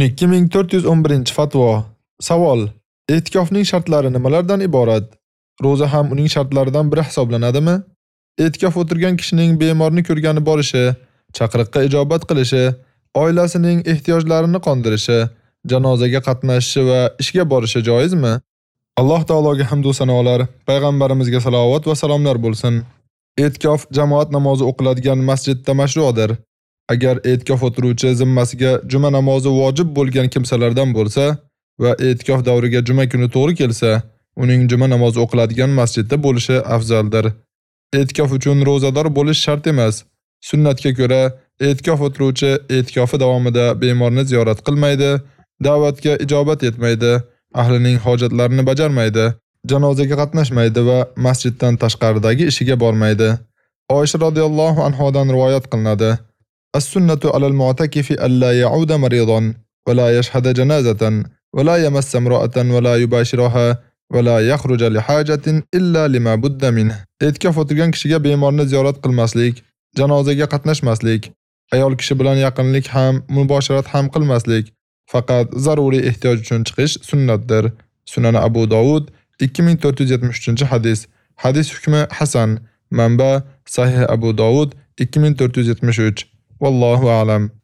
12411-fatvo. Savol: E'tikofning shartlari nimalardan iborat? Roza ham uning shartlaridan biri hisoblanadimi? E'tikof o'tirgan kishining bemorni ko'rgani borishi, chaqiriqqa ijobat qilishi, oilasining ehtiyojlarini qondirishi, janozaga qatnashishi va ishga borishi joizmi? Alloh taologa hamd va sanolar, payg'ambarimizga salovat va salomlar bo'lsin. E'tikof jamoat namozi o'qiladigan masjidda mashru'dir. Agar e'tikof o'tiruvchi zimmasiga juma namozi vojib bo'lgan kimsalardan bo'lsa va e'tikof davriga juma kuni to'g'ri kelsa, uning juma namozi o'qiladigan masjidda bo'lishi afzaldir. E'tikof uchun rozador bo'lish shart emas. Sunnatga ko'ra, e'tikof o'tiruvchi e'tikofi davomida bemorni ziyorat qilmaydi, da'vatga ijobat etmaydi, ahlining hojatlarini bajarmaydi, janozaga qatnashmaydi va masjiddan tashqaridagi ishiga bormaydi. Oysha radhiyallohu anhodan rivoyat qilinadi. السنة على المعتكف ألا يعود مريضا ولا يشهد جنازة ولا يمس امرأة ولا يباشرها ولا يخرج لحاجة إلا لما بد منه. E'tikof o'tirgan kishiga bemorni ziyorat qilmaslik, janozaga qatnashmaslik, ayol kishi bilan yaqinlik ham, mubosharat ham qilmaslik, faqat zaruriy ehtiyoj uchun chiqish sunnatdir. Sunan Abu Dovud 2473-hadis. Hadis hukmi hasan. Manba Sahih Abu Dovud 2473. Wallahu alam.